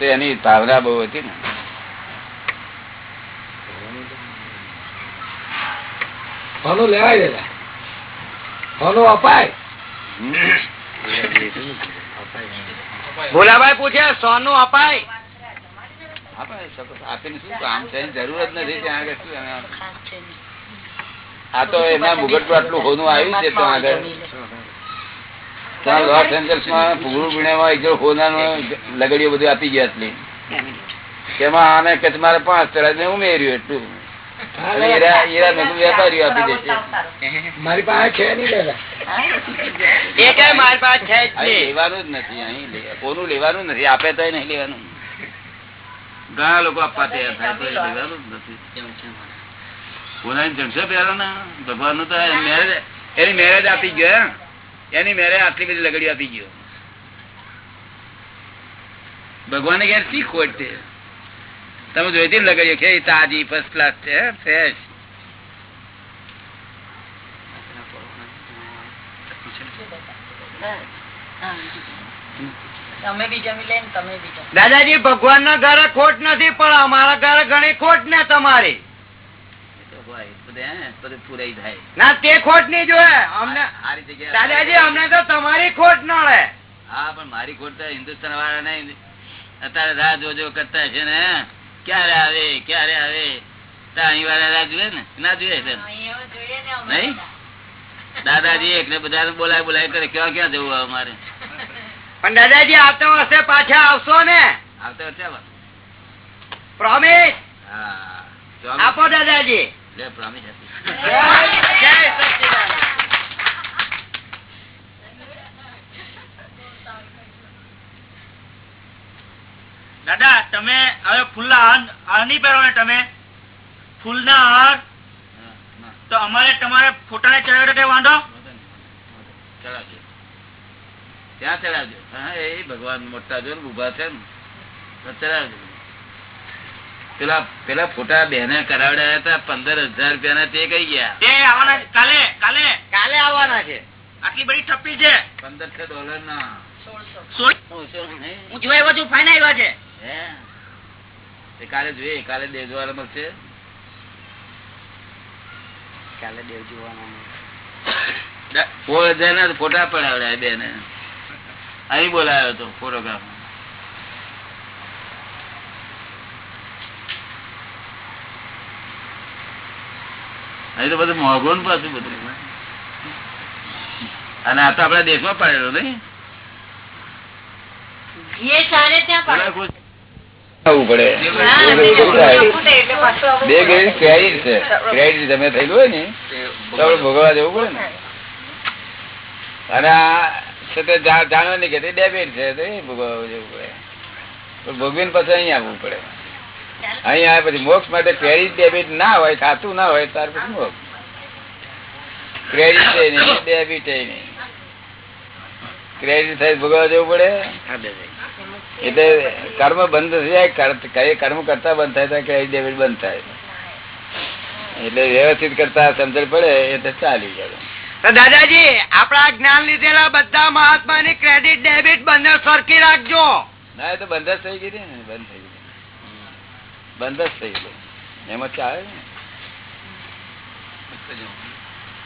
તો એની ભાવના બહુ હતી ને. હોનું લેવાય દેલા હોનું અપાય. ભોલાભાઈ પૂછે સોનું અપાય? આપીને શું કામ છે એની જરૂર જ નથી ત્યાં આગળ શું આ તો એના મુગટ આટલું હોનું આવ્યું છે ત્યાં આગળ. ત્યાં લોસ એન્જલ્સમાં પૂરું પીણામાં એક હોનાનો લગડીઓ બધું આપી ગયા એટલી તેમાં આને કે મારે પાંચ તરફ ને ઉમેર્યું એટલું. વેપારીઓ આપી દેશે મારી પાસે છે લેવાનું જ નથી અહીં કોનું લેવાનું નથી આપે તો નહીં લેવાનું. ઘણા લોકો આપવા તૈયાર થાય તો લેવાનું જ નથી. કોનાની જણસો પહેરો ને ભગવાનનું તો મેરેજ એની મેરેજ આપી ગયો. એની મેરે આટલી બધી લગડી આપી ગયો. ભગવાને ઘેર શી ખોટ છે તમે જોઈ હતી લગડીઓ કે તાજી ફર્સ્ટ ક્લાસ છે ફ્રેશ દાદાજી ભગવાન ના ઘરે ખોટ નથી પણ અમારા ઘરે ઘણી ખોટ ને તમારી. એ તો હોય બધે હે, બધું પૂરાઈ થાય ના તે ખોટ નહીં જોયે અમને દાદાજી અમને તો તમારી ખોટ નડે. હા પણ મારી ખોટ તો હિન્દુસ્તાન વાળા નહીં. અત્યારે રાહ જોજો કરતા છે ને. ક્યારે આવે ક્યારે આવે? તો અહીં વાળા રાહ જુએ ને? ના જુએ નહીં? દાદાજી એકને બધા બોલાય બોલાય કરે. ક્યાં ક્યાં જવું હવે મારે પણ દાદાજી આવતા વર્ષે પાછા આવશો ને. આવતા વર્ષે પ્રોમિસ આપો દાદાજી. જય. દાદા તમે હવે ફૂલના હાર નહીં પહેરો ને તમે. ફૂલના હાર. તો અમારે તમારે ફોટાને ચડાવ્યો કઈ વાંધો. ચડાવજો. ત્યાં ચડાવજો. હા એ ભગવાન મોટા જો ને ઊભા છે ને. ચડાવજો. પેલા પેલા ફોટા બેને કરાવડાયા હતા પંદર હજાર રૂપિયા તે કઈ ગયા. તે આવવાના છે. કાલે કાલે. કાલે આવવાના છે. આટલી બધી ઠપ્પી છે. પંદરસો ડોલર ના હું જોઈ આવ્યો છું ફાઇન આવ્યા છે. હે? કાલે જોઈએ કાલે દેજવાળા મળશે. કાલે દેવ જોવાના ફોટા પડાવડાય બેને. અહીં બોલાયો હતો ફોટોગ્રાફ અહીં તો બધું મોઘું ને પાછું બધું. અને આ તો આપડા દેશમાં પડેલો નહીં. બે. ક્રેડિટ છે. ક્રેડિટ તમે થયેલું હોય ને તો ભોગવવા જવું પડે ને. અને આ છે તે જા- કે ડેબિટ છે તો એ ભોગવવા જવું પડે. ભોગવીને પછી અહીં આવવું પડે. અહીં આવ્યા પછી મોક્ષ માટે ક્રેડિટ ડેબિટ ના હોય ખાતું ના હોય ત્યાર પછી મોક્ષ. ક્રેડિટ નહીં ડેબિટ નહીં. ક્રેડિટ થાય ભોગવવા જવું પડે. એટલે કર્મ બંધ થઈ જાય કર્મ કરતા બંધ થાય તો ક્રેડિટ ડેબિટ બંધ થાય. એટલે વ્યવસ્થિત કરતા સમજણ પડે એટલે ચાલી જાય. દાદાજી આપણા જ્ઞાન લીધેલા બધા મહાત્મા ની ક્રેડિટ ડેબિટ બંને સરખી રાખજો. ના એ તો બંધ થઈ ગઈ ને બંધ થઈ ગઈ. બંધ જ થઈ ગયો. એમાં ચાલે ને?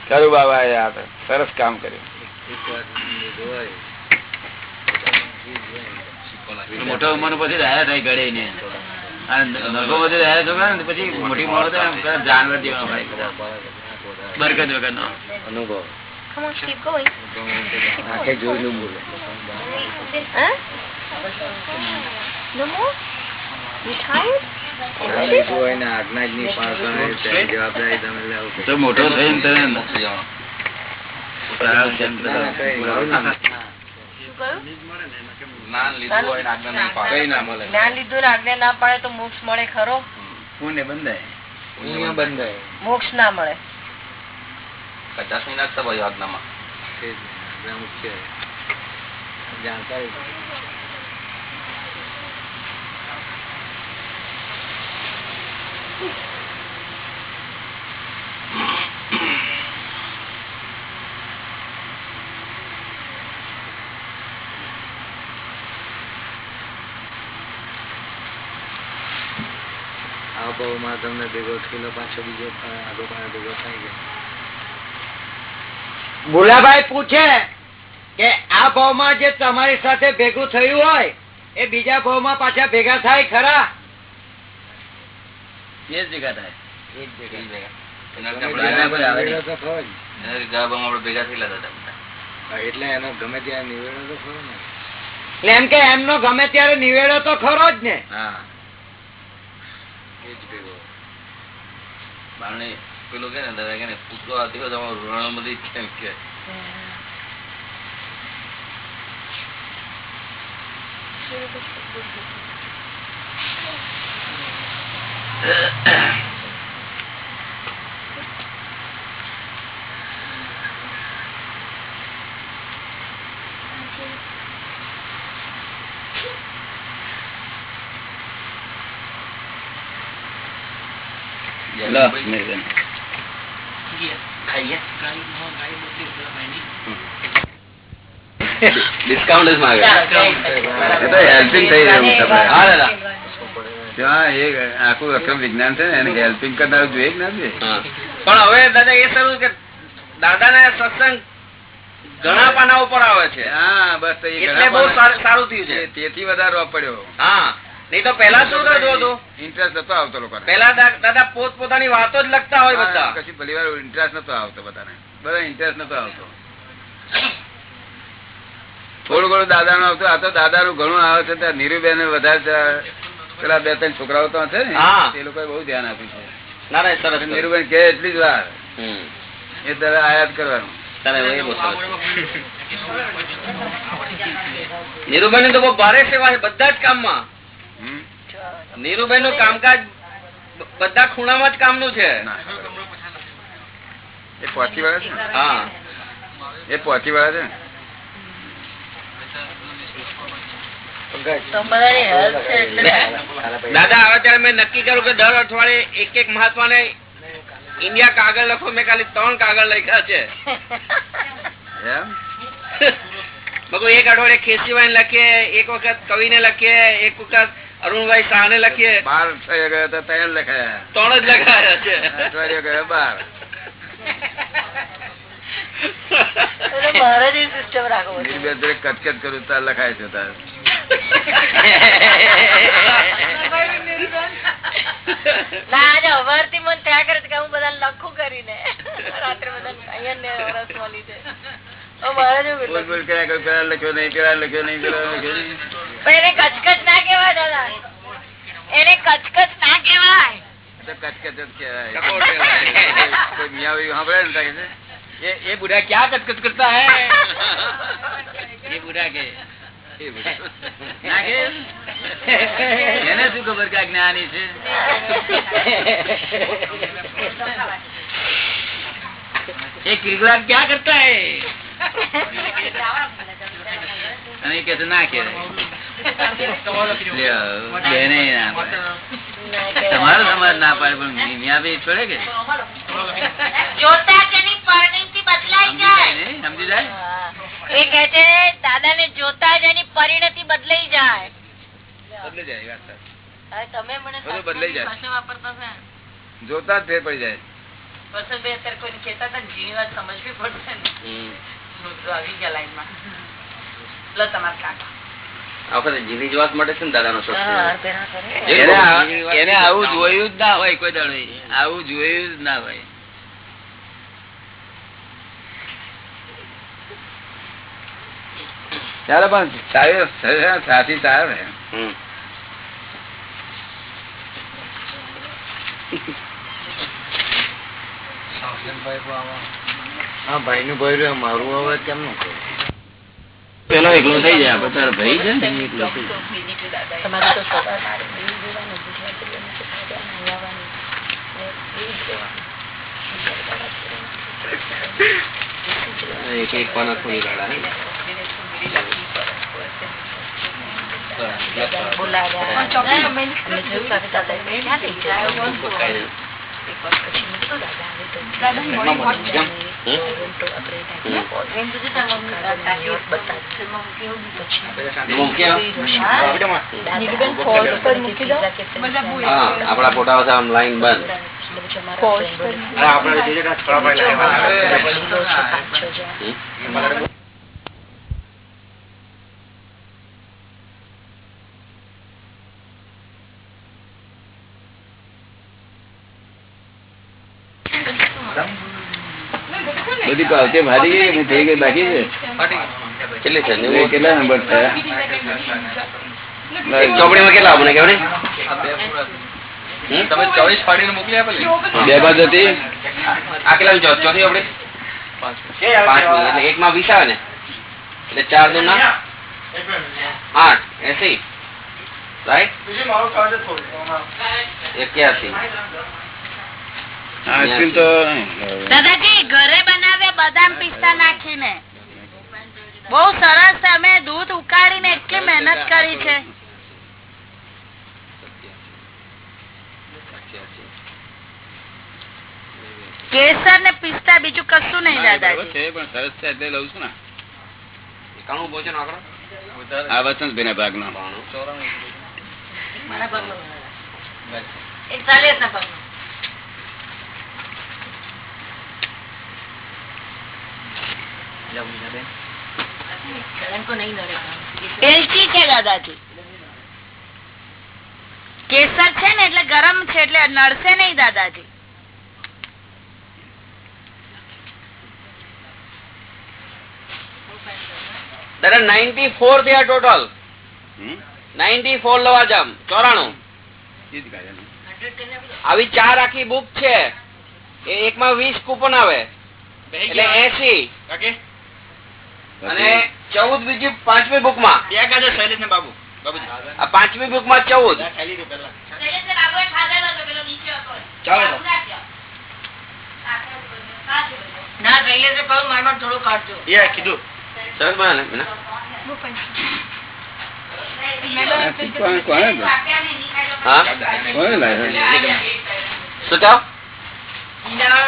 ખરું બાબા એ સરસ કામ કર્યું. મોટા ઉંમર પછી રહ્યા થાય ને. નગો બધું રહ્યા છોકરા ને પછી મોટી મોડો જાનવર જેવા ભાઈ બરકત વગર નો going. મોટો થઈને તને જ્ઞાન લીધું આજ્ઞા ના પાડે તો મોક્ષ મળે ખરો પુણ્ય બંધાય મોક્ષ ના મળે પચાસ મિનિટ તો ભાઈ આજ્ઞામાં આ ભાવમાં તમને ભેગો થયેલો પાછો બીજો આગો પાછો ભેગો થઈ ગયો ભૂલાભાઈ પૂછે કે આ ભાવ ભાવમાં જે તમારી સાથે ભેગું થયું હોય, એ બીજા ભાવમાં પાછા ભેગા થાય ખરા? એ જ ભેગા થાય. એ ભેગા. ભેગા. થયેલા હતા એટલે એનો ગમે ત્યાં નિવેડો તો ખરો ને. એમ કે એમનો ગમે ત્યારે નિવેડો તો ખરો જ ને. હા. એ જ ભેગો. બારણે પેલું કે ને દાદા કે ને પૂતળો આવતી હોય તો ઋણ બધી કેમ કે. ડિસ્કાઉન્ટ જ માગે. હેલ્પિંગ થઈ રહ્યું ત્યાં આખું અક્રમ વિજ્ઞાન છે ને એને હેલ્પિંગ કરનારું જોઈએ જ નથી પણ હવે દાદા એ સારું કે દાદા ને સત્સંગ ઘણા પાના ઉપર આવે છે. હા બસ એટલે બહુ સારું થયું છે. તેથી વધારે પડ્યો. હા. નહીં તો પેલા શું થતું હતું? ઇન્ટરેસ્ટ નતો આવતો લોકો પેલા દાદા પોત પોતાની વાતો જ લખતા હોય બધા. પછી ભલી વાર ઇન્ટરેસ્ટ નતો આવતો બધાને. બધા ઇન્ટરેસ્ટ નતો આવતો. થોડું ઘણું દાદા નું આવતું. આ તો દાદા નું ઘણું આવે છે ત્યાં નીરુબેન વધારે પેલા બે ત્રણ છોકરાઓ તો છે ને એ લોકો બહુ ધ્યાન આપ્યું છે. ના ના સરસ. નીરુબેન કે એટલી જ વાર. એ તારે આયાત કરવાનું. તારે એ બહુ સરસ. નીરુબેન તો બહુ ભારે સેવા છે બધા જ કામમાં. માં નીરુબેનનું કામકાજ બધા ખૂણામાં જ કામનું છે. ના. એ પહોંચી વાળા છે ને? હા. એ પહોંચી વાળા છે ને તો બધાની હેલ્પ છે એટલે દાદા હવે ત્યારે મેં નક્કી કર્યું કે દર અઠવાડિયે એક એક મહાત્મા ને ઇન્ડિયા કાગળ લખો. મેં ખાલી ત્રણ કાગળ લખ્યા છે. એમ? બગુ એક અઠવાડિયે ખેસીભાઈ લખીએ એક વખત કવિ ને લખીએ એક વખત અરુણભાઈ શાહ ને લખીએ. બાર થઈ ગયા તો ત્રણ લખાયા. ત્રણ જ લખાયા છે. અઠવાડિયે ગયા બાર. સિસ્ટમ કચકચ કરું તાર લખાય છે તાર. ये बुढ़ा क्या कचकच करता है ये बुढ़ा के એને શું ખબર કે જ્ઞાની છે? એક કિલગુલાબ ક્યાં કરતા હે? અને કે ના કે તમારો સમાજ ના પાડે, પણ મિયાભાઈ છોડે કે? એ કે છે દાદા ને જોતા જ એની પરિણતિ બદલાઈ જાય. બદલી જાય તમે મને બદલાઈ જાય. વાપરતા જોતા જ ફેર પડી જાય. અત્યારે કોઈને કહેતા હતા જીની વાત સમજવી પડશે ને. આવી ગયા લાઈનમાં. લો તમારા કાકા. આ વખતે જીવી છે ને દાદા નો એને આ- એને આવું જોયું જ ના હોય કોઈ દાડો. આવું જોયું જ ના હોય. ચાલો પણ સાથી સાહેબ હા ભાઈ નું? ભાઈ રહ્યું મારું હવે કેમનું કહું પેલો એકલો થઈ જાય બધા ભાઈ છે ને? એકલો. એક એક પાના થોડી ગાળા બોલાવ્યા. આપડા ફોટા લાઈન બંધ. આપણે ભાઈ પાવતી ભારી ગઈ કે થઈ ગઈ બાકી છે. કેટલી છે? કેટલા નંબર થયા ચોપડીમાં કેટલા આપણે કેવડે તમે ચોવીસ ફાડીને મોકલી આપેલી બે બાદ હતી. આ કેટલા ચોથી ચોપડી પાંચ એટલે એક માં વીસ આવે ને? એટલે ચાર દુ ના આઠ એસી. રાઈટ? એક્યાસી. આઈસ્ક્રીમ તો દાદાજી ઘરે બનાવે બદામ પિસ્તા નાખીને. બહુ સરસ અમે દૂધ ઉકાળીને એટલી મહેનત કરી છે. કેસર ને પિસ્તા બીજું કશું નહીં દાદાજી. છે પણ સરસ છે એટલે લઉં છું ને. એકાણું ભોજન આંકડો? આ વસંતભાઈ ના ભાગનો. એકતાલીસ ના પગનું. એલચી છે દાદાજી. કેસર છે ને એટલે ગરમ છે એટલે નડશે નહીં દાદાજી. દાદા નાઇન્ટી ફોર થયા ટોટલ? નાઇન્ટી ફોર લવા જામ. ચોરાણું. આવી ચાર આખી બુક છે. એ એકમાં વીસ કૂપન આવે. એટલે એસી. અને ચૌદ બીજી પાંચમી બુકમાં બે પાંચમી બુકમાં ચૌદ ના શૈલેષ ને બાબુ કોણ- કોણે હા? કોણે લાવ્યા?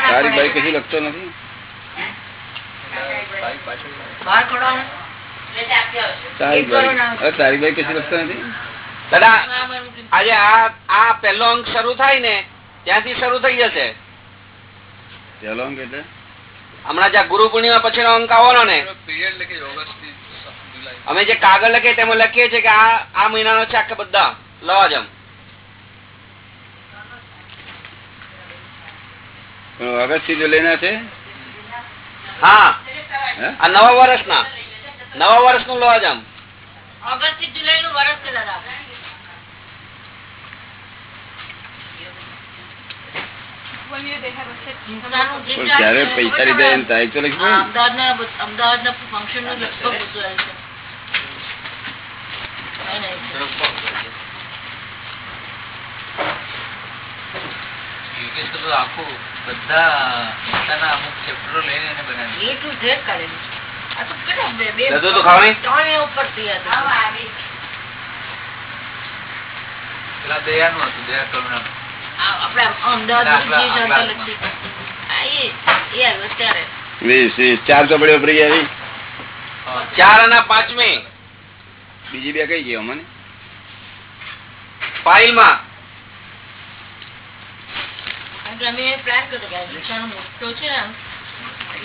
તારી ભાઈ કશું લખતો નથી? બહાર ખોડવાનું તારી બાઈ અરે તારી બાઈ કશું લખતો નથી? દાદા આજે આ આ પહેલો અંક શરૂ થાય ને ત્યાંથી શરૂ થઈ જશે. ચાલો અંક એટલે? હમણાં જ્યાં ગુરુ પૂર્ણિમા પછીનો અંક આવવાનો ને પીરિયડ લખી ઓગસ્ટથી જુલાઈ. અમે જે કાગળ લખીએ તેમાં લખીએ છીએ કે આ આ મહિનાનો છે આખા બધા. લવાજમ ઓગસ્ટથી જો લેના છે? હે? આ નવા નવા ઓગસ્ટથી જુલાઈ નું વર્ષ છે દાદા. જયારે પૈસા લીધા એની તો લખી અમદાવાદ અમદાવાદ ના ફંક્શનનું લગભગ તો આખું બધા પોતાના અમુક ચેપ્ટરો લઈને એને બનાવ્યું એ ટુ ઝેડ કાઢેલું. આ તો કેટલા બે- બે- તો ખાવાની? ત્રણ ઉપર થયા હતા. પેલા દયાનું હતું દયા આપણે અમદાવાદ વીસ વીસ ચાર ચોપડીઓ પડી આવી. ચાર. અને પાંચમી. બીજી બે કઈ ગયો મને ફાઇલમાં. કારણ કે અમે પ્લાન કર્યો કે આ મોટો છે ને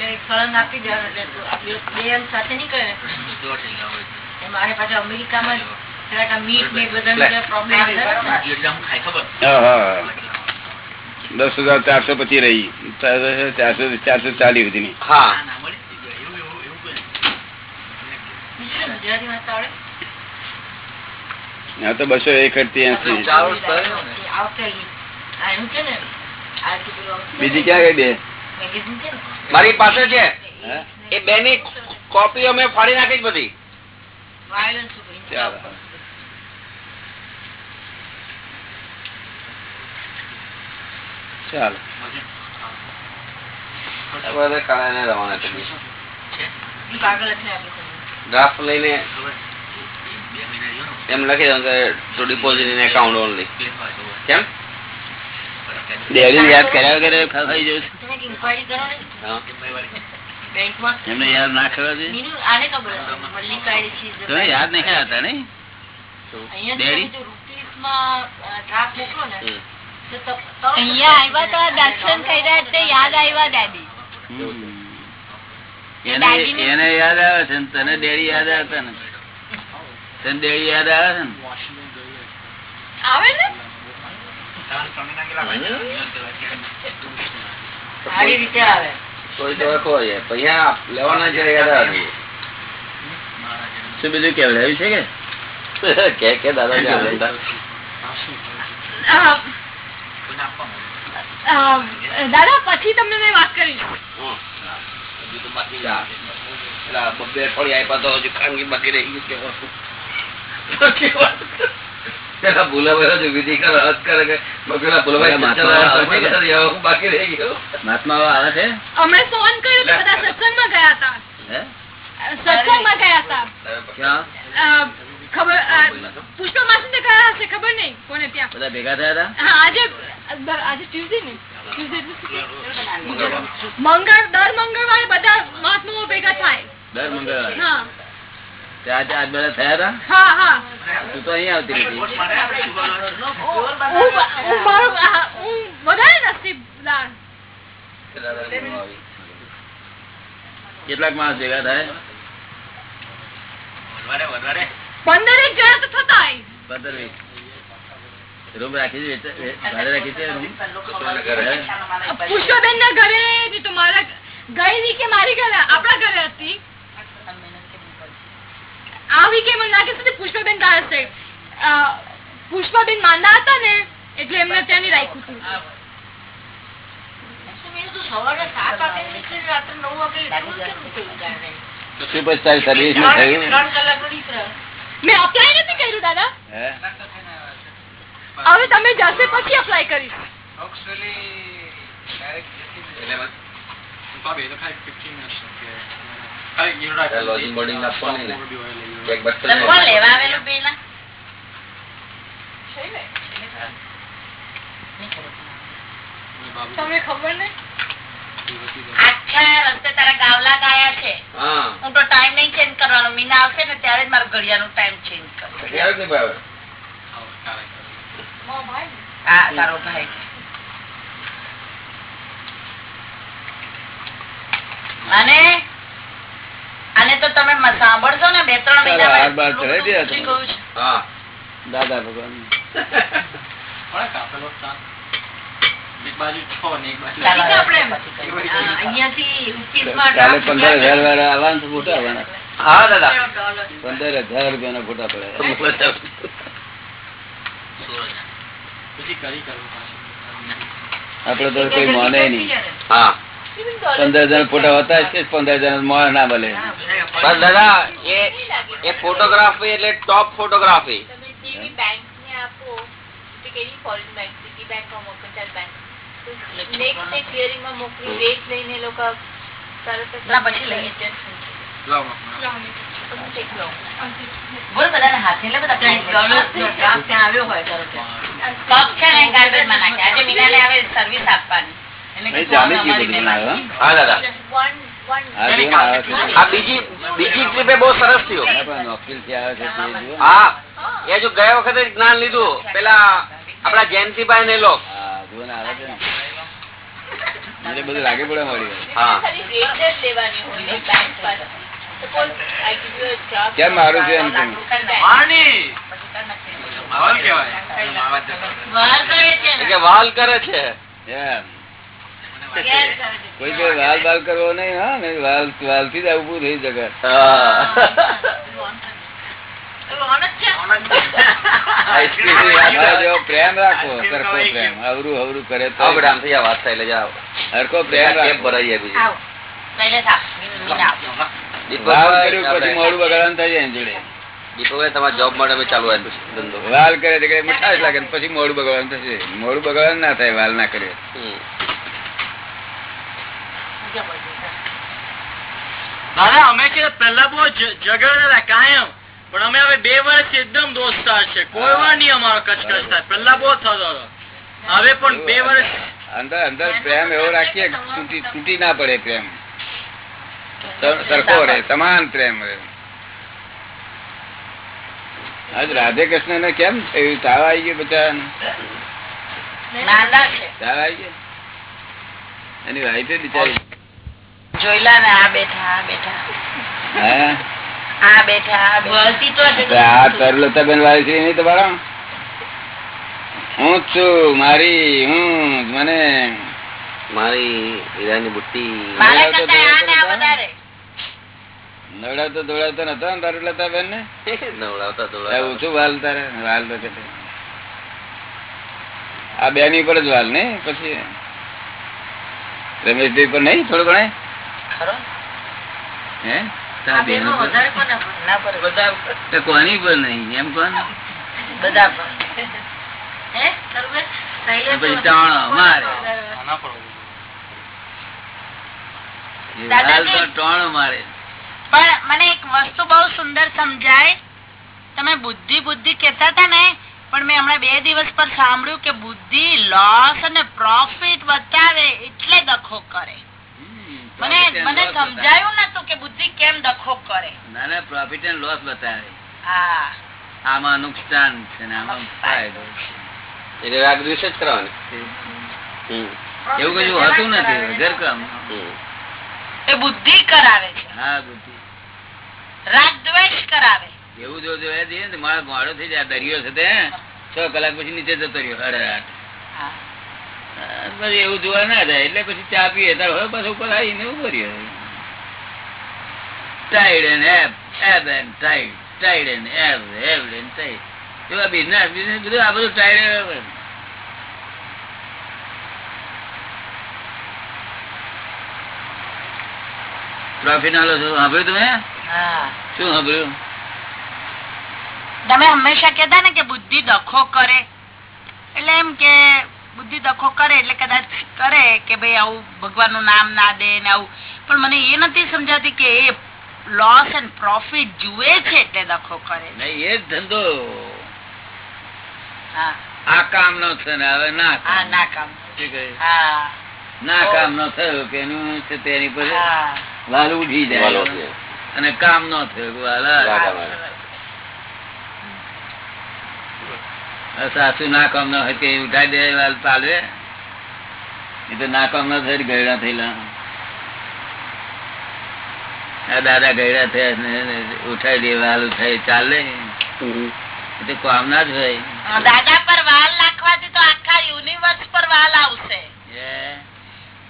એટલે આપી દેવાનો એટલે બે સાથે ને. મારે પાછા અમેરિકામાં મીટ બધા પ્રોબ્લેમ એટલે હા હા દસ હજાર ચારસો પછી રહી. ચારસો ચારસો ચાલી સુધીની. હા. ના આવડે? આ તો બસો એકસઠથી એસી. ને. ને બીજી ક્યાં ગઈ બે ને મારી પાસે છે. એ બે બેની કોપી અમે ફાડી નાખી જ બધી. ચાલો. ડ્રાફ્ટ લઈને ને. એમ લખી દઉં કે to deposit in account only કેમ? ડેડી યાદ કર્યા વગર ખાઈ જવું તમે ઇન્ક્વાયરી કરો ને. હા. બેંકમાં એમને યાદ ના કરવા દે. ખબર છે તમે યાદ નહીં હતા ને? અહીંયા જો રૂપીસમાં ડ્રાફ્ટ મોકલો ને હમ. તો ત- તરત અહીંયા આવ્યા તો દર્શન કર્યા એટલે યાદ આવ્યા દાદી એને યાદ આવે છે ને? તને ડેરી યાદ આવતા ને? તને ડેડી યાદ આવે છે ને? આવે કોઈ તો કોઈ પૈયા લેવાના છે યાદ આવે શું બીજું કેવડાવ્યું છે કે કે કે દાદા જાણે. દાદા પછી તમને મેં વાત કરીશ હમ. હજુ તો બાકી છે. પેલા બબ્બે અઠવાડિયે આપ્યા તો હજુ ખાનગી બાકી રહી ગયું કે પેલા ભૂલાભાઈ હજુ વિધિ કરે હદ કરે કે પેલા ભૂલાભાઈ બાકી રહી ગયો. મહાત્મા આવે છે? અમે ફોન કર્યો બધા સત્સંગમાં ગયા હતા. હે? સત્સંગમાં ગયા હતા. ક્યાં? ખબર પુષ્પ માસી ને ગયા હશે ખબર નહીં? કોને ત્યાં? બધા ભેગા થયા હતા? આજે આજે ટ્યુઝડે ને. મંગળ દર મંગળવારે બધા મહાત્માઓ ભેગા થાય. દર મંગળવારે? હા. આજે થયા હતા? તું તો આવતી હતી. કેટલાક માણસ ભેગા થાય? પંદરેક જણા તો થતા. પંદર વીસ રૂમ રાખી છે વેચ- રાખી છે પુષ્પબેન ના ઘરે ની તો મારા ગઈ કે મારી ઘરે? આપણા ઘરે હતી. આ કેમ મને લાગે છે પુષ્પબેન હશે અ, પુષ્પાબેન માંદા હતા ને એટલે એમને ત્યાં રાખ્યું હતું. હવે તમે જશે પછી અપ્લાય કરીશ. તમને ખબર ને આખા રસ્તે તારા ગાવલા ગાયા છે હું તો ટાઈમ નહીં ચેન્જ કરવાનો મીના આવશે ને ત્યારે જ મારો ઘડિયાળનો ટાઈમ ચેન્જ ભાવે હા તારો ભાઈ અને તો તમે સાંભળશો ને બે ત્રણ મહિના હાર બાર ચડાઈ દે ઉતરી ગયું છે. હા. દાદા ભગવાન. ચાલો, ઠીક આપણે એમ. પછી કરીએ. આ અહીંયાથી રૂપીસમાં કાલે draft પંદર હજાર વાળા આવવાના તો આવવાના. હા દાદા. પંદર હજાર રૂપિયા ના ફોટા પડે. આપડે તો કોઈ માને નહીં. હા. પંદર જણ ફોટા હતા છે પંદર જણ મોણ ના મળે? બસ દાદા એ એ ફોટોગ્રાફી એટલે ટોપ ફોટોગ્રાફી. સર્વિસ આપવાની. હા દાદા. બીજી બીજી ટ્રીપે બહુ સરસ થયું. હા એ જો ગયા વખતે જ્ઞાન લીધું. પેલા આપડા જયંતિભાઈ ને લોક. બધું લાગે પડે હા. કેમ મારું છે એમ વાલ કરે છે વાલ કરે છે એમ કરે છે. કોઈ કોઈ વાલ બાલ કરવો નહીં હા ને વાલ વાલથી જ ઉભું થઈ જગત. પ્રેમ રાખવો સરખો પ્રેમ. અવરું અવરું કરે તો. વાત થાય એટલે જાઓ પ્રેમ કેપ ભરાઈ બીજી. વાલ પછી મોડું બગાડવાનું થઈ જાય એની જોડે. દીપકભાઈ તમારા જોબ માટે ચાલુ આવ્યો છે ધંધો. વાલ કરે તો મીઠાશ લાગે પછી મોડું બગાડવાનું થશે. મોડું બગાડવાનું ના થાય વાલ ના કરે. દાદા અમે કે પહેલા બહુ જ- કાયમ પણ અમે હવે બે વર્ષ એકદમ દોસ્તાર છે કોઈ વાર નહીં અમારો કચકચ થાય પહેલા બહુ થતો હવે પણ બે વર્ષ અંદર અંદર પ્રેમ એવો રાખીએ તૂટી ના પડે પ્રેમ સરખો રહે સમાન પ્રેમ રે આજ રાધે કૃષ્ણ ને કેમ થયું તાવ આવી ગયો બધા તાવ આવી ગયો એની વાઈફે બિચારી જોઈલા ને આ બેઠા આ બેઠા. હે? આ બેઠા આ બેઠા. તો આ તરલતાબેન વાળી છે નહીં તમારા? હું જ છું મારી હું મને. મારી હીરાની બુટ્ટી. મારા કરતા આને આ વધારે. નવડાવતો દોડાવતો નતો ને નવડાવતા દોડાવતા ઓછું વાલ તારે? વાલ તો આ બેની ઉપર જ વાલ ને? પછી? રમેશભાઈ પર નહીં? થોડું ઘણે? ખરો? હે? તારા બેનો બેનો પર? વધારે કોને પર? નહીં? એમ કોણ? બધા પર. મને એક વસ્તુ બહુ સુંદર સમજાય. તમે બુદ્ધિ બુદ્ધિ કેતા હતા ને પણ મેં હમણાં બે દિવસ પર સાંભળ્યું કે બુદ્ધિ લોસ અને પ્રોફિટ બતાવે એટલે દખો કરે. મને મને સમજાયું નતું કે બુદ્ધિ કેમ દખો કરે. ના ના પ્રોફિટ એન્ડ લોસ બતાવે. હા. આમાં નુકસાન છે ને આમાં ફાયદો છે. એટલે રાગ દ્વેષ જ કરવાનું. એવું કશું હોતું નથી ઘરકામ. એ બુદ્ધિ કરાવે છે. હા બુદ્ધિ. રાગ દ્વેષ કરાવે. એવું જો જોયા જઈએ ને મારો મોડો થઈ જાય દરિયો છે તે છ કલાક પછી નીચે જતો રહ્યો. આ પછી એવું જોવા ના જાય. એટલે પછી ચા પીએ. તાર હવે પાછો ઉપર આવીને એવું રહ્યો. Tide and ebb ebb and tide tide and ebb ebb and tide એવા બિઝનેસ બિઝનેસ બધું આ બધું ટાઈડ પ્રોફિટ ના છો સાંભળ્યું તમે? શું સાંભળ્યું? તમે હંમેશા કેતા ને કે બુદ્ધિ દખો કરે. એટલે એમ કે બુદ્ધિ દખો કરે એટલે કદાચ કરે કે ભાઈ આવું ભગવાનનું નામ ના દે ને આવું. પણ મને એ નથી સમજાતી કે એ લોસ એન્ડ પ્રોફિટ જુએ છે એટલે દખો કરે નહીં એ જ ધંધો. હા. આ કામ નો છે ને હવે ના ના કામ. ના કામ નો થયો કે એનું છે તેની પર વાલ ઉઠી જાય. અને કામ નો થયો કે વાલ આ. રાગ આવે. આ સાસુ ના કામ ન હોય તે ઉઠાઈ દે વાલ એ તો ના કામ ન થઈ ગયડા થયેલા. આ દાદા ગયડા થયા ઉઠાઈ દે વાલ ઉઠાઈ ચાલે. હમ. એ તો કામ ના જ હોય. દાદા પર વાલ નાખવાથી તો આખા યુનિવર્સ પર વાલ આવશે.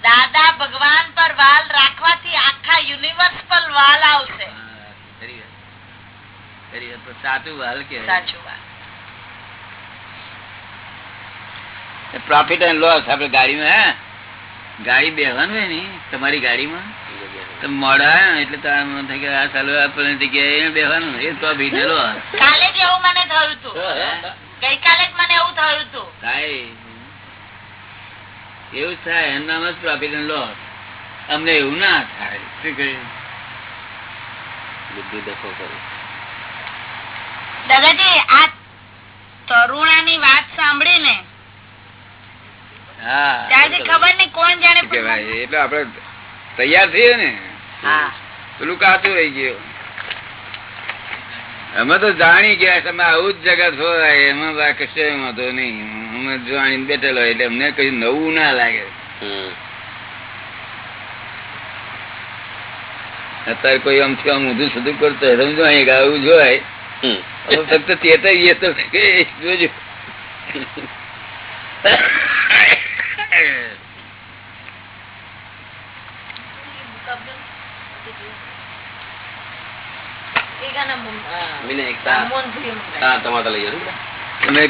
દાદા ભગવાન પર વાલ રાખવાથી આખા યુનિવર્સ પર વાલ આવશે. સાચું વાલ કે સાચું વાત પ્રોફિટ એન્ડ લોસ આપડે ગાડીમાં હે? ગાડી બેહવાનું હોય ને તમારી ગાડીમાં? તમે મોડા એટલે તારા મન થાય કે આ સાલો આપણને જગ્યાએ બેહવાનું એ તો ભીને લોસ કાલે જ એવું મને થયું હતું ગઈકાલે જ મને એવું થયું હતું થાય. એવું જ થાય એનું જ પ્રોફિટ એન્ડ લોસ અમને એવું ના થાય. શું કહ્યું? બુદ્ધિ દખો કરે. દાદાજી આ તરુણાની વાત સાંભળી ને હા ત્યારથી ખબર નહીં કોણ જાણે શું કહેવાય એટલે આપડે તૈયાર થઈએ ને પેલું કાચું રહી ગયું. અમે તો જાણી ગયા તમે આવું જ જગત હોય એમાં કશો વાંધો નહીં. અમે જાણીને બેઠેલો એટલે અમને કઈ નવું ના લાગે. અત્યારે કોઈ આમ થી આમ ઊંધું સુધું કરતો સમજો અહીં આવું જોય. ફક્ત ચેતાઈએ તો જોજો.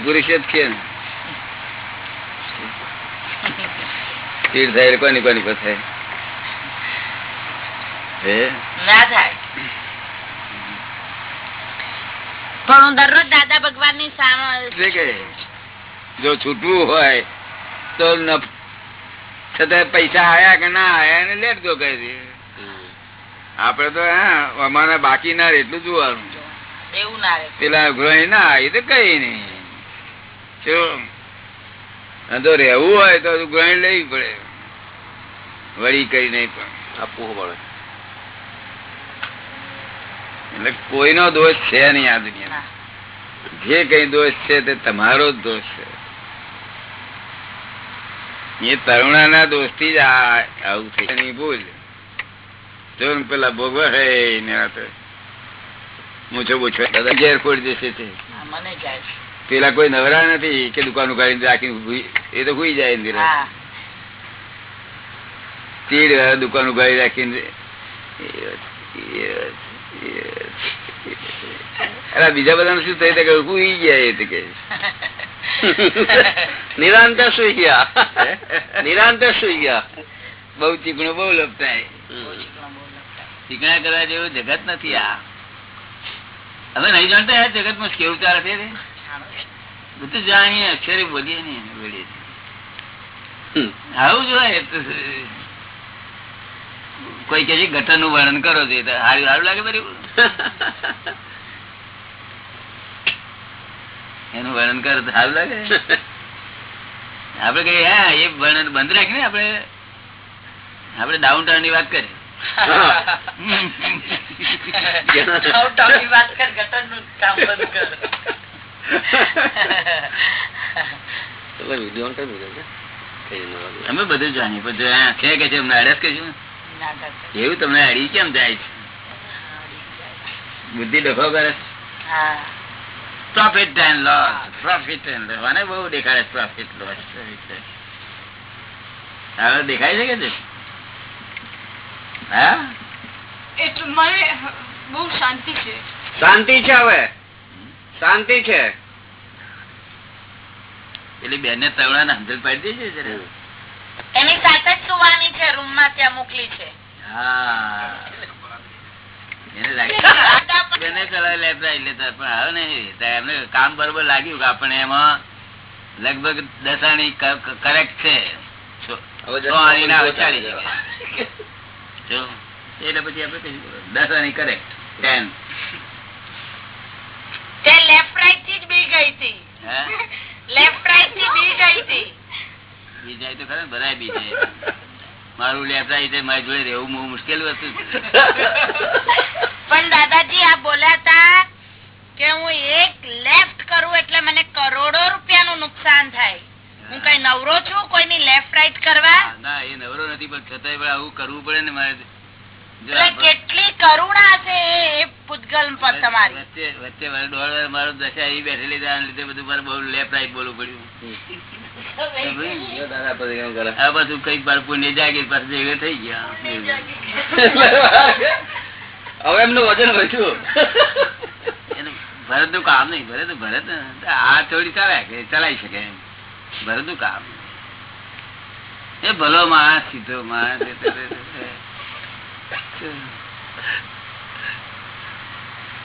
પુરુષ જ છે કોની કોની પણ હું દરરોજ દાદા ભગવાનની સામે જો છૂટવું હોય તો છતાં પૈસા આયા કે ના આયા એને લેટ કહી દે આપડે તો અમારે બાકી ના રે એટલું જોવાનું. એવું ના પેલા ગૃહિણી ના આવી તો કઈ નઈ જો રહેવું હોય તો ગ્રહણ લેવી પડે. વળી કઈ નઈ પણ. આપવું પડે. એટલે કોઈનો દોષ છે નહીં આ દુનિયા જે કઈ દોષ છે તે તમારો જ દોષ છે. એ તરુણાના દોષથી જ આવું થઈ ભૂલ. જો પેલા ભોગવા હે ને આ તો મૂછો મૂછો દાદા ઘેર ખોડી દેશે તે? હા, મને જાય છે. પેલા કોઈ નવરા નથી કે દુકાન ઉગાડીને રાખીને એ તો હુઈ જાય ચીડ વાળા દુકાન ઉગાડી રાખીને અરે બીજા બધા શું થઈ કે હુઈ ગયા એ કે. નિરાંતે સુઈ ગયા નિરાંત સુઈ ગયા બહુ ચીકણું બહુ લપટાય. ચીકણો, કરવા જેવું જગત નથી આ. અમે નહીં જાણતા આ જગતમાં કેવું ચાલે છે. બધું જાણીએ અક્ષરે બોલીએ ને બોલીએ. આવું જોઈએ તો કોઈ કે ગટરનું વર્ણન કરો છો એ તો. હારું હારું લાગે બરી એનું વર્ણન કરો સારું લાગે. આપડે કઈ હા એ વર્ણન બંધ રાખીને આપડે આપડે ડાઉન ટાઉનની વાત કર, ન. અમે બધું જાણીએ પણ જો આ છે કે છે અમને અડસ કહીશું એવું તમને અડી કેમ જાય છે? બુદ્ધિ ડખો કરે હા. Profit and loss profit and loss મને બહુ દેખાડે પ્રોફિટ લોસ હવે દેખાય છે કે છે હા? એટલું મને બહુ શાંતિ છે. શાંતિ છે હવે. શાંતિ છે. પેલી બેન ને તવડા ને હંધલ પાડી દેજે જરા. એની સાથે જ સુવાની છે રૂમમાં ત્યાં મોકલી છે. હા. કામ બરોબર લાગ્યું કે આપણે એમાં લગભગ દસાણી કરેક્ટ છે. એટલે પછી આપણે કહીશું કરેક્ટ ટેન લેફ્ટ રાઈટથી જ બી ગઈ હતી. હા? લેફ્ટ રાઈટથી બી ગઈ હતી. બી જાય તો ખરા બધા બી જાય મારું મારી જોડે રહેવું બહુ મુશ્કેલ વસ્તુ છે. પણ દાદાજી આ બોલ્યા હતા કે હું એક લેફ્ટ કરું એટલે મને કરોડો રૂપિયા નું નુકસાન થાય. હું કઈ નવરો છું? કોઈની લેફ્ટ રાઈટ કરવા? ના એ નવરો નથી પણ છતાંય પણ આવું કરવું પડે ને મારે. કેટલી કરુણા છે એ- પૂતગલ પર તમારી. વચ્ચે વચ્ચે મારે દોઢ વાર મારો દશા એ બેઠેલી લીધે બધું મારે બહુ લેફ્ટ રાઈટ બોલવું પડ્યું. જો દાદા પછી કેમ કરે આ બધું કંઈક બાર પુણ્ય જાગીર પાસે થઈ ગયા હવે એમનું વજન વધ્યું. ભરતનું કામ નહીં ભરત ભરત આ થોડી ચલાય ચલાવી શકે ભરતનું કામ એ ભલો માણસ સીધો માણસ.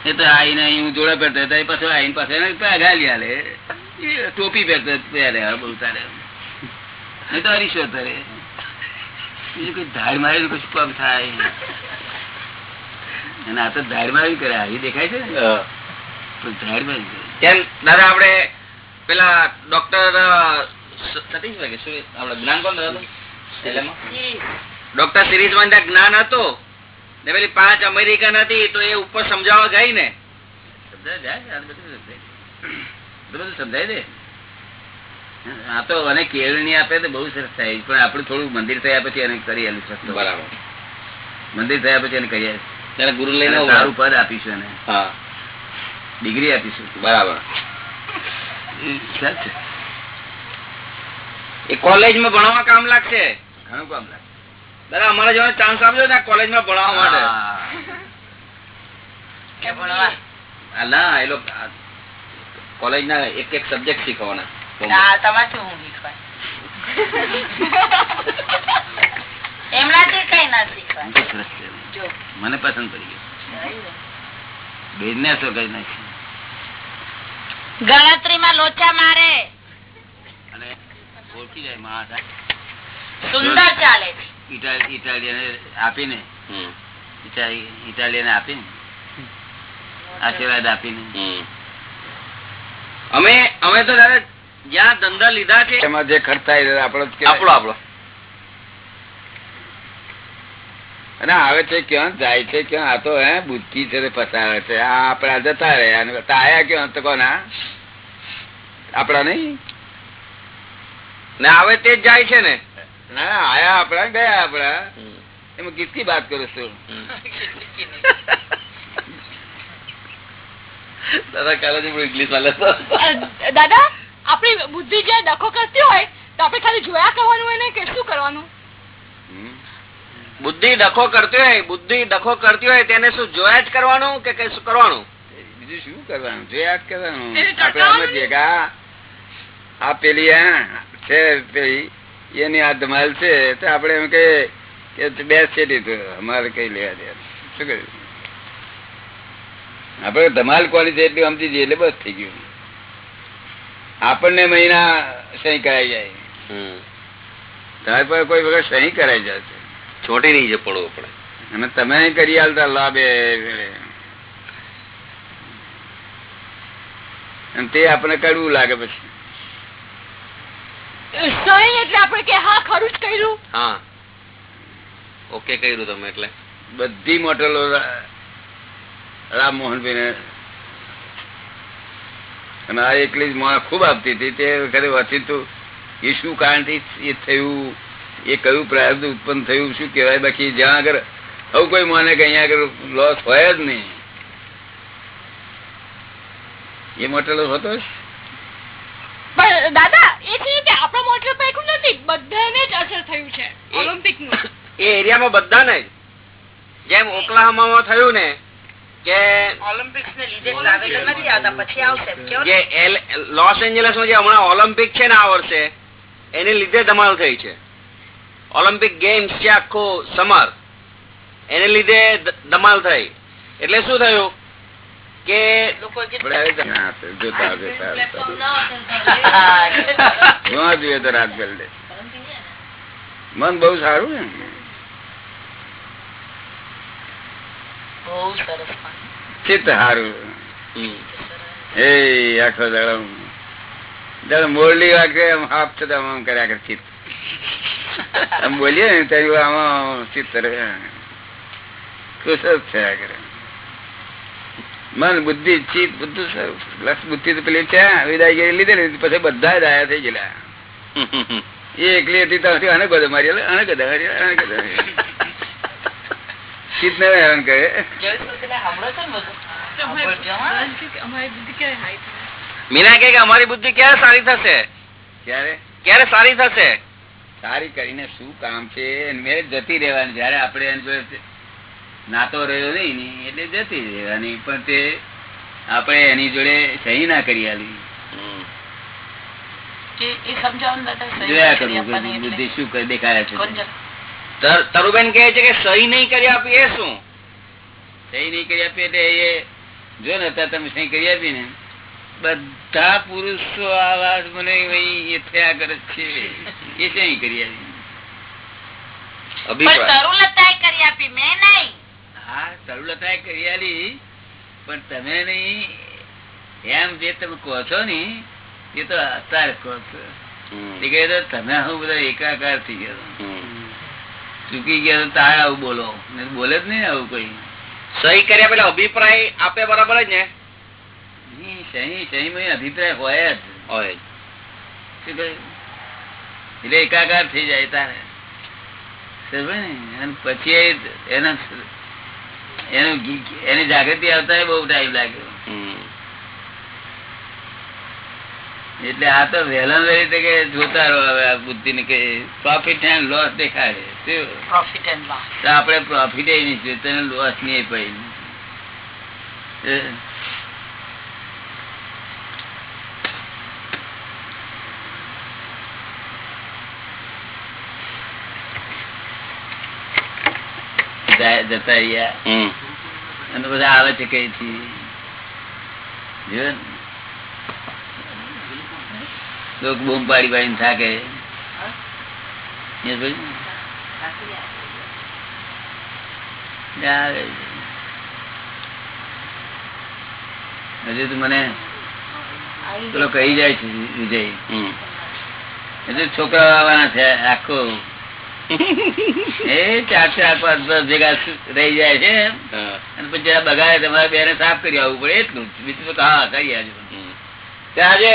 એ તો- આઈને અહીં હું જોડે પહેરતો હતો, પાછો આઈને એને ગાલી હાલે ટોપી પહેરતો પહેરે બહુ તારે એ તો હરીશો તારે બીજું કઈ ધાડ મારે કશું કામ થાય. અને આ તો ધાડ મારી કરે આવી દેખાય છે કેમ? દાદા આપડે પેલા ડોક્ટર સતીશ ભાઈ કે શું આપડે જ્ઞાન કોણ દાદા ડોક્ટર સિરીઝમાં જ્ઞાન હતું ને પેલી પાંચ અમેરિકન હતી તો એ ઉપર સમજાવવા ગઈ ને. સમજાય બધું. દે. આ તો અને કેળવણી આપે તો બહુ સરસ થાય. પણ આપણે થોડું મંદિર થયા પછી એને કરી. બરાબર. મંદિર થયા પછી એને કરી આલીશું. ત્યારે ગુરુ લઈને સારું પદ આપીશું એને. હા. ડિગ્રી આપીશું. બરાબર. એ કોલેજમાં ભણવા કામ લાગશે? ઘણું કામ લાગશે. દાદા અમારા જેવાનો ચાન્સ આપજો ને કોલેજ ભણવા માટે. ભણવા? ના એ લોકો કોલેજ ના એક એક સબ્જેક્ટ શીખવાના. શીખવાય? એમનાથી કઈ ના શીખવાય. મને પસંદ પડી ગયો. બિઝનેસ કઈ નાખી? ગણતરીમાં લોચા મારે. અને ઓળખી જાય માણસ સુંદર ચાલે છે. આપીને. ઇટાલિયન આપીને. આશીર્વાદ આપીને. અમે અમે તો દાદા જ્યાં ધંધા લીધા છે એમાં જે ખર્ચ થાય આપણો જ આપણો આપણો. અને આવે છે ક્યાં? જાય છે ક્યાં? આ તો, હે, બુદ્ધિ છે પસાવે છે. આ આપડા જતા રહે. અને આયા ક્યાં? તો કોના? આપડા નહીં? ને આવે તે જાય છે ને? ના, આયા આપડા ગયા આપડા એમાં કિસકી વાત કરું છું. દાદા, કાલે ઇંગ્લિશ દાદા, આપણી બુદ્ધિ જે ડખો કરતી હોય, તો આપણે ખાલી જોયા કરવાનું હોય ને કે શું કરવાનું. બુદ્ધિ ડખો કરતી હોય બુદ્ધિ ડખો કરતી હોય તેને શું જોયા જ કરવાનું કે કઈ શું કરવાનું? બીજું શું કરવાનું? જોયા જ કરવાનું. આપડે ભેગા આ પેલી છે પેલી એની આ ધમાલ છે તો આપડે એમ કે કે બે છે દીધું અમારે કઈ લેવા દે. શું કર્યું? આપડે ધમાલ ક્વોલિટી છે એટલી સમજી જઈએ એટલે બસ થઈ ગયું. આપણને મહિના સહી કરાઈ જાય. તારી પર કોઈ વખત સહી કરાઈ જાય છોટી નહીં છે પડવું પડે. અને તમે કરી આલતા લાભે અને તે આપણે કડવું લાગે પછી. એટલે આપણે કે હા ખરું જ કર્યું. હા. ઓકે કર્યું તમે એટલે. બધી મોટલો રામમોહનભાઈ ને અને આ એકલી જ મા ખૂબ આપતી હતી. તે વખતે વાંચી તું એ શું કારણથી એ થયું. એ કયું પ્રારબ્ધ ઉત્પન્ન થયું શું કહેવાય? બાકી જ્યાં આગળ આવું કોઈ માને કે અહીંયા આગળ લોસ હોય જ નહીં. એ મોટેલો હતો જ. પણ દાદા એ છે કે આપણા મોટર પર નથી બધાને જ અસર થયું છે ઓલિમ્પિકનું. એ એરિયામાં બધાને. જેમ ઓકલાહામામાં થયું ને કે ઓલિમ્પિક્સ ને લીધે ટ્રાવેલર નથી આવતા પછી આવશે જે એલ- લોસ એન્જલસમાં જે હમણાં ઓલિમ્પિક છે ને આ વર્ષે એને લીધે ધમાલ થઈ છે. ઓલિમ્પિક ગેમ્સ છે આખો સમર એને લીધે ધમાલ થઈ. એટલે શું થયું? કે લોકો મન બહુ સારું ને બહુ સરસ ચિત્ત સારું એ આખો દળ મોરલી વાગે આમ હાફ થતા કર્યા કરે ચિત્ત. આમ બોલીએ ને ત્યારે આમાં ચિત્ત ખુશ જ થયા કરે. મન બુદ્ધિ ચિત્ત બધું સારું. બુદ્ધિ તો પેલી છે વિદાયગીરી લીધેલી પછી બધા જ આયા થઈ ગયેલા. એ એકલી હતી તો આને બધા મારી આલે, બધા મારી મારી આલે. ચિત્ત ને હેરાન કરે. મીના કે અમારી બુદ્ધિ ક્યારે સારી થશે? ક્યારે? ક્યારે સારી થશે? સારી કરીને શું કામ છે? મેં જતી રહેવાની જયારે આપણે જોડે નાતો રહ્યો નહીં ને એટલે જતી રહેવાની. પણ તે આપણે એની જોડે સહી ના કરી આલી. કે બુદ્ધિ શું કરી દેખાડે છે તરુબેન કહે છે કે સહી નહીં કરી આપી એ શું? સહી નહીં કરી આપી એટલે એ જો ને અત્યારે તમે સહી કરી આપી ને બધા પુરુષો આવા મને એ થયા કરે છે. એ છે કરી આપી. કરી આપી મેં નહીં. હા તરુલતા કરી આલી પણ તમે નહીં. એમ જે તમે કહો છો ને એ તો અત્યારે કહો છો. હમ. એ કહે તો તમે હું બધા એકાકાર થઈ ગયો ચૂકી ગયા તો તારે આવું બોલો. બોલે જ નહીં આવું કોઈ. સહી કર્યા પેલા અભિપ્રાય આપે બરાબર જ ને? સહી સહી અભિપ્રાય હોય જ. હોય શું કહ્યું? એટલે એકાકાર થઈ જાય તારે. સમજ્યો ને? અને પછી એનો એનું એની જાગૃતિ આવતા બહુ ટાઈમ લાગ્યો એટલે આ તો વહેલા વહેલી તકે જોતા રહો હવે આ બુદ્ધિ ને કે પ્રોફિટ એન્ડ લોસ દેખાડે? પ્રોફિટ એન્ડ લોસ આપણે પ્રોફિટ નહીં જોયું તને લોસ નહીં પડી. જતા રહ્યા. અને બધા આવે છે કઈ થી લોક બૂમ પાડી પાડીને થાકે. હજુ તો મને પેલો કહી જાય છે વિજય. હમ. છોકરા આવવાના છે આખો. એ ચાર ચાર પાંચ દસ ભેગા રહી જાય છે. અને પછી જરા બગાડે તમારે બેને સાફ કરી આવવું પડે એટલું બીજું તો હા કરી આજે આજે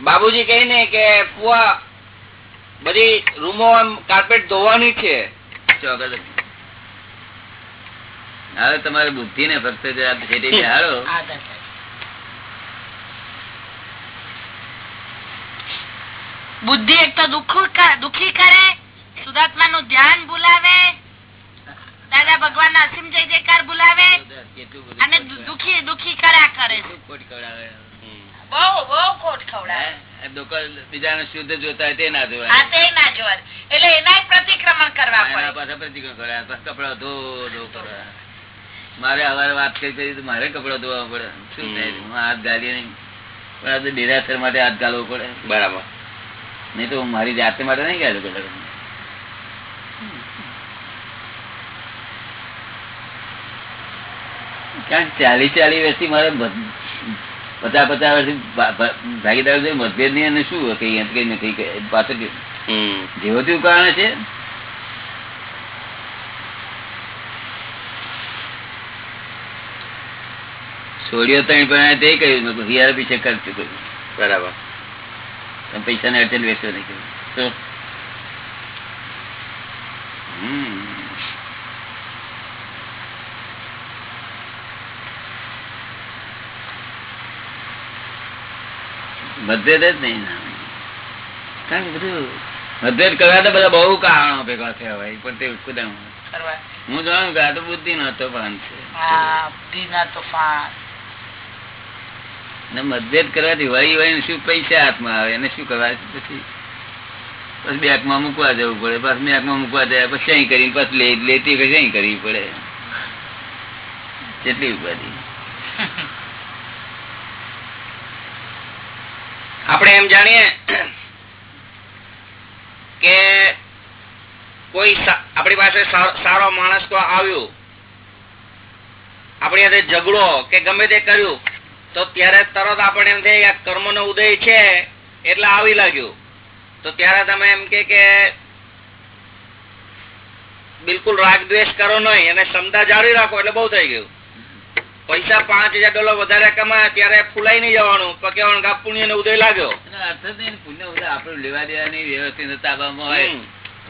બાબુજી કહી ને કે ફુવા બધી રૂમો આમ કાર્પેટ ધોવાની છે. હવે તમારે બુદ્ધિ ને ફક્ત હારો બુદ્ધિ એક તો દુઃખ દુઃખી કરે સુદાત્મા નું ધ્યાન ભૂલાવે દાદા ભગવાન ના અસીમ જય જયકાર ભૂલાવે અને દુખી દુખી કર્યા કરે કપડા મારે હવારે વાત કરી મારે કપડા ધોવા પડે. શું થાય હું હાથ ગાલી નહીં. પણ આ તો ડેરાસર માટે હાથ ગાલવો પડે. બરાબર. નહીં તો મારી જાતે માટે નહીં ગાલું કદાચ કારણ ચાલી ચાલી વર્ષથી મારે પચાસ પચાસ વર્ષથી ભાગીદાર મતભેદ નહીં અને શું કઈ કઈ કઈ પાછળ જેવો તેવું કારણ છે. છોડ્યો ત્રણ પણ તે કહ્યું હિયાર પીછે કરતું કહ્યું બરાબર. પૈસા ને અડચણ વેચો નહીં કહ્યું. મતભેદ જ નહીં કારણ કે બધું મતભેદ કરવા તો બધા બહુ કારણો ભેગા થયા હોય પણ તે કરવા. હું જાણું કે આ તો બુદ્ધિ નો છે. તોફાન ને મતભેદ કરવાથી વળી વળી શું પૈસા હાથમાં આવે એને શું કરવા પછી? પછી બેંકમાં મૂકવા જવું પડે, પછી બેંકમાં મૂકવા જાય, પછી અહીં કરીને પછી લેતી પછી અહીં કરવી પડે. કેટલી ઉપાધિ. આપણે એમ જાણીએ કે કોઈ આપણી પાસે સારો માણસ તો આવ્યો. આપણી સાથે ઝઘડો કે ગમે તે કર્યું, તો ત્યારે તરત આપણે એમ થાય કર્મ નો ઉદય છે, એટલે આવી લાગ્યું. તો ત્યારે તમે એમ કે બિલકુલ રાગ દ્વેષ કરો નહીં અને ક્ષમતા જાળવી રાખો એટલે બહુ થઈ ગયું. પૈસા પાંચ હજાર ડોલર વધારે કમાય ત્યારે ફૂલાઈ નહીં જવાનું. પણ કે પુણ્ય ને ઉદય લાગ્યો. અર્થ નહીં પુણ્ય ઉદય આપણું લેવા દેવા નહીં વ્યવસ્થિત તાબામાં હોય.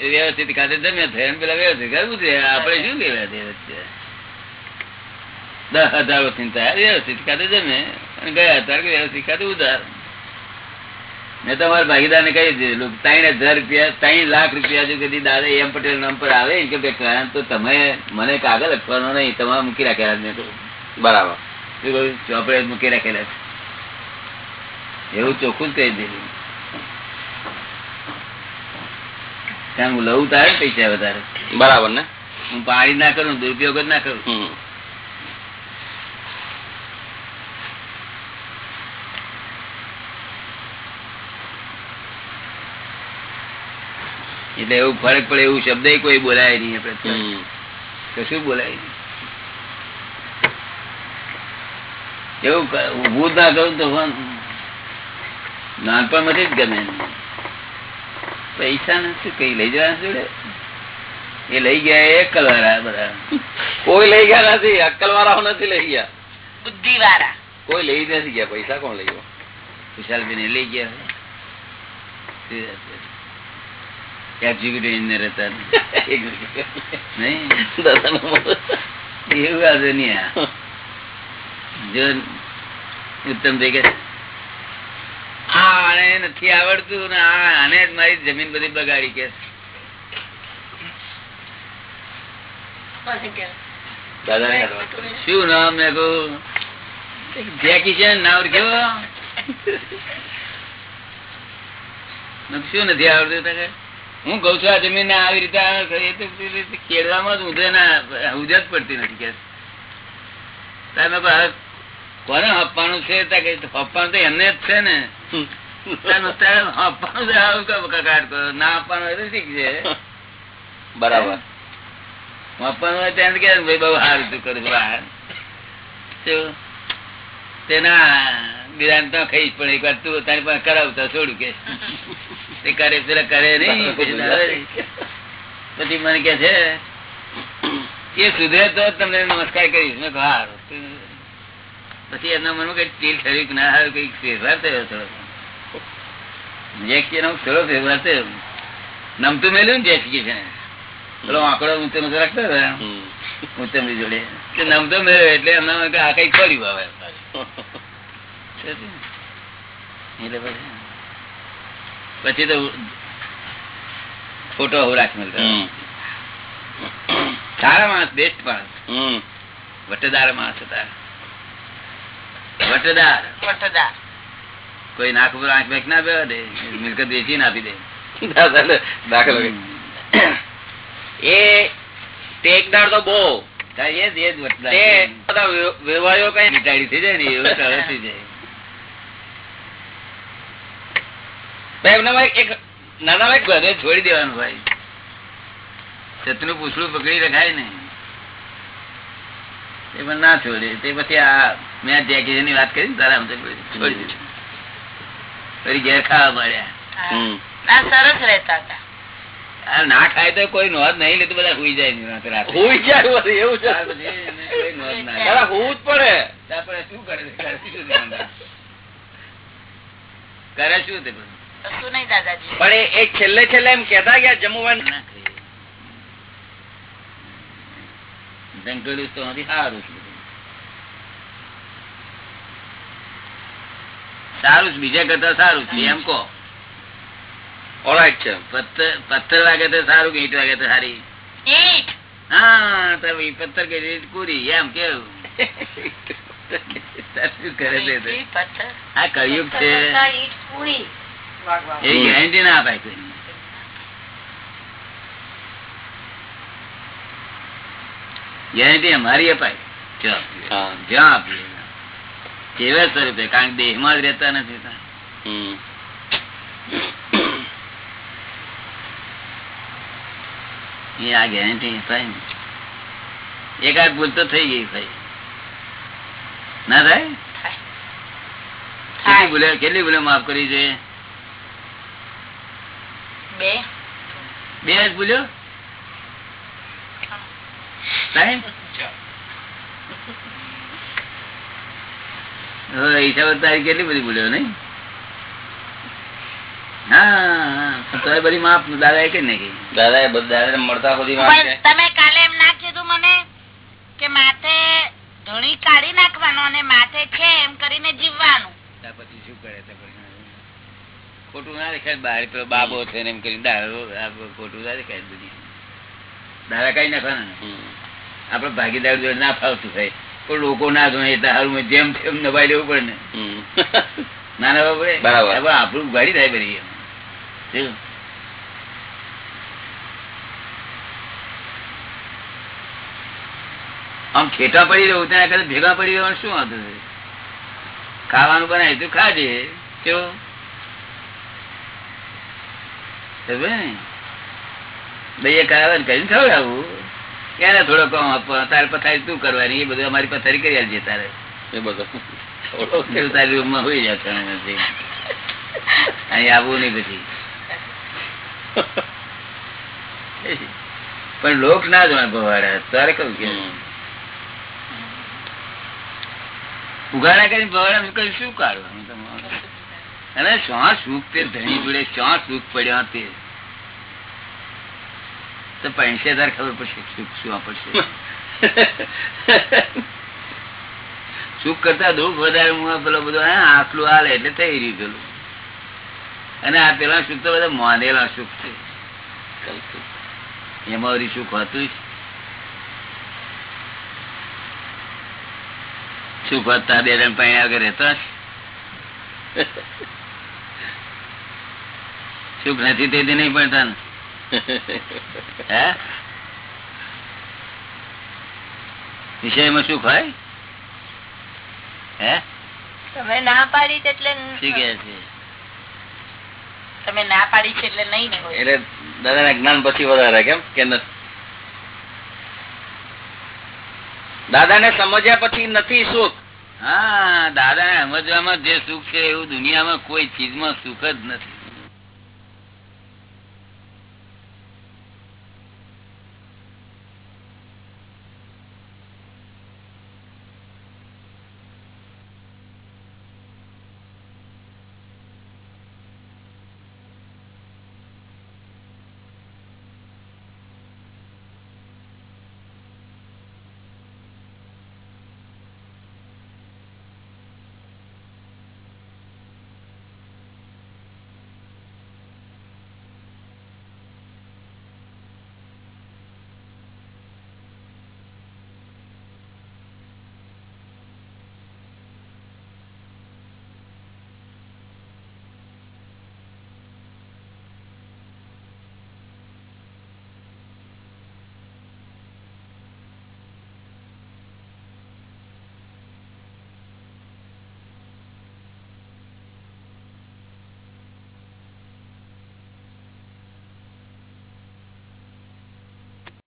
એ વ્યવસ્થિત ખાતે જમ્યા થાય એમ પેલા વ્યવસ્થિત કરવું છે. આપણે શું લેવા દેવા છે? દસ હજાર વર્ષની થાય વ્યવસ્થિત ખાતે જમે અને ગયા હતા વ્યવસ્થિત ખાતે ઉધાર. મેં તમારા ભાગીદાર ને કહી દીધું ત્રણ હજાર રૂપિયા ત્રણ લાખ રૂપિયા જો કદી દાદા એમ પટેલ નામ પર આવે કે ભાઈ તો તમે મને કાગળ લખવાનો નહીં તમારે મૂકી રાખેલા મેં બરાબર? ચોપડે મૂકી રાખેલા એવું ચોખ્ખું જ કહી દીધું. કારણ હું લઉં તારે પૈસા વધારે. બરાબર ને? હું પાણી ના કરું દુરુપયોગ જ ના કરું. એટલે એવું ફરક પડે એવું શબ્દ કોઈ બોલાય નહીં આપણે કશું બોલાય નહીં. એવું ક- ઊભું ના કરું તો. નાનપણમાંથી જ ગમે પૈસા ને શું કઈ લઈ જવાના જોડે? એ લઈ ગયા એ કલર બધા. કોઈ લઈ ગયા નથી અક્કલ વાળાઓ નથી લઈ ગયા. બુદ્ધિ વાળા કોઈ લઈ નથી ગયા પૈસા કોણ લઈ ગયો? વિશાલભાઈ લઈ ગયા. એક્ઝિક્યુટિવ ઇન્જિનિયર હતા નહીં. એવું આજે નહીં જો ઉત્તમ થઈ ગયા આ આને નથી આવડતું ને આને જ મારી જમીન બધી બગાડી કે. શું નામ મેં કહું? જેકી છે નાવર કેવો? શું નથી આવડતું તો કે, હું કઉ છું આ જમીન ને આવી રીતે કેળવામાં જ ઊંધે ના ઉજત પડતી નથી કે. તારે મેં કહ્યું, આ કોને હપવાનું છે? હપવાનું તો એમને જ છે ને. તારે છે આવું કકાટ કરો. ના આપવાનું હોય તો ઠીક બરાબર. આપવાનું હોય ત્યાં કે ભાઈ બહુ સારું તું કરું છું આ. શું? તે ના બિરાન તો ખાઈશ પણ એક વાર તું તારી પાસે કરાવતા છોડું કે. તે કરે પેલા કરે નહીં પછી મને કે છે એ સુધરે તો તમને નમસ્કાર કરીશ. મેં કહ્યું, પછી એમના મનમાં કઈ ટીલ થયું કે ના હારું કંઈક ફેરફાર થયો થોડો જે એનો થોડો ફેરફાર થયો. નમતું મેલ્યું ને જય છે. પેલો આંકડો ઊંચો નતો રાખતો ને ઊંચમની જોડે. નમતો મેળ્યો એટલે એમના આ કંઈક કર્યું હવે. એટલે પછી પછી તો ફોટો હું રાખી મળતો સારા માણસ બેસ્ટ માણસ. વટેદાર માણસ હતા વટેદાર. વટદાર. કોઈ નાક ઉપર આંખ બેંક ના બેવા દે મિલકત વેચી ના આપી દે દાખલ એ ટેકદાર તો બહુ. એ જ એ જ વટેદાર બધા વ્યવહારો કઈ થઈ જાય ને એવું સરળ થઈ જાય ભાઈ એમનામાં એક નાના એક બધે છોડી દેવાનું ભાઈ. છતનું પૂછડું પકડી રખાય ને. એ પણ ના છોડે. તે પછી આ મેં જેકી ની વાત કરી ને તારા આમ છોડી દીધું. ફરી ઘેર ખાવા મળ્યા. ના સરસ રહેતા હતા. આ ના ખાય તો કોઈ નોંધ નહીં લેતું બધા હુઈ જાય હુઈ જાય એવું છે. હોવું જ પડે. ત્યાર શું કરે શું કરે શું તે બધું? પણ એ- છેલ્લે છેલ્લે એમ કેતા ગયા જમવા ના તો નથી સારું છે સારું છે બીજા કરતા સારું છે એમ કહો. ઓરાઈટ છે પથ્થર વાગે તો સારું કે ઈંટ વાગે તો સારી. હા તો પથ્થર કે ઈંટ પૂરી એમ કેવું. કરે. આ કળિયુગ છે. ગેરંટી ના અપાય કોઈ. ગેરંટી અમારી અપાય. જ્યાં આપીએ. કેવા સ્વરૂપે? કારણ કે દેહમાં જ રહેતા નથી એ આ ગેરંટી અપાય ને. એકાદ ભૂલ તો થઈ ગઈ ભાઈ. ના થાય? કેટલી ભૂલે કેટલી ભૂલે માફ કરી છે બે. બે જ ભૂલ્યો તારી કેટલી બધી ભૂલ્યો નઈ હા તો બધી માફ દાદા કઈ નાખી દાદા એ બધા મળતા સુધી પણ તમે કાલે એમ ના કીધું મને કે માથે ધણી કાઢી નાખવાનો અને માથે છે એમ કરીને જીવવાનું. પછી શું કરે તો પછી ખોટું ના દેખાય બહાર પેલો બાબો છે એમ કરી દાડો ખોટું ના દેખાય બધી. દાડા કઈ નાખવાના ને. આપડે ભાગીદાર જોડે ના ફાવતું થાય પણ લોકો ના જોઈએ એટલે હારું જેમ તેમ નભાઈ લેવું પડે ને. ના ના બરાબર. આપણું ઉઘાડી થાય બધી. આમ ખેટા પડી રહ્યું ત્યાં કદાચ ભેગા પડી રહ્યો શું વાંધો છે? ખાવાનું બનાય તું ખાજે. કેવું? સમજે ને? ભાઈ એ કરાવે ને કરીને એને થોડો કામ આપવાનો તારે પથારી તું કરવાની? એ બધું અમારી પથારી કરી આલજે તારે. એ બધું. તારી રૂમમાં હોઈ જા ત્રણે અહીં આવવું નહીં પછી પણ લોક ના જ ભવાડા તારે કઉ કે? ઉઘાડા કરીને ભવાડા કઈ શું કાઢવાનું? અને શ્વાસ સુખ તે ધણી જોડે શ્વાસ સુખ પડ્યા તે. તો હજાર ખબર પડશે સુખ શું પડશે સુખ કરતા દુઃખ વધારે પેલો બધો આટલું હાલે એટલે થઈ રહ્યું પેલું. અને આ પેલા સુખ તો બધા માનેલા સુખ છે. એમાં સુખ હતું સુખ હતા બે જણ પાણી આગળ રહેતા. સુખ નથી તેથી નહીં પણ ને હે? વિષયમાં સુખ હોય? હે? તમે ના પાડી એટલે શું છે? તમે ના પાડી છે એટલે નહીં ને એટલે દાદા જ્ઞાન પછી વધારે કેમ કે દાદા ને સમજ્યા પછી નથી સુખ. હા દાદા સમજવામાં જે સુખ છે એવું દુનિયામાં કોઈ ચીજમાં સુખ જ નથી.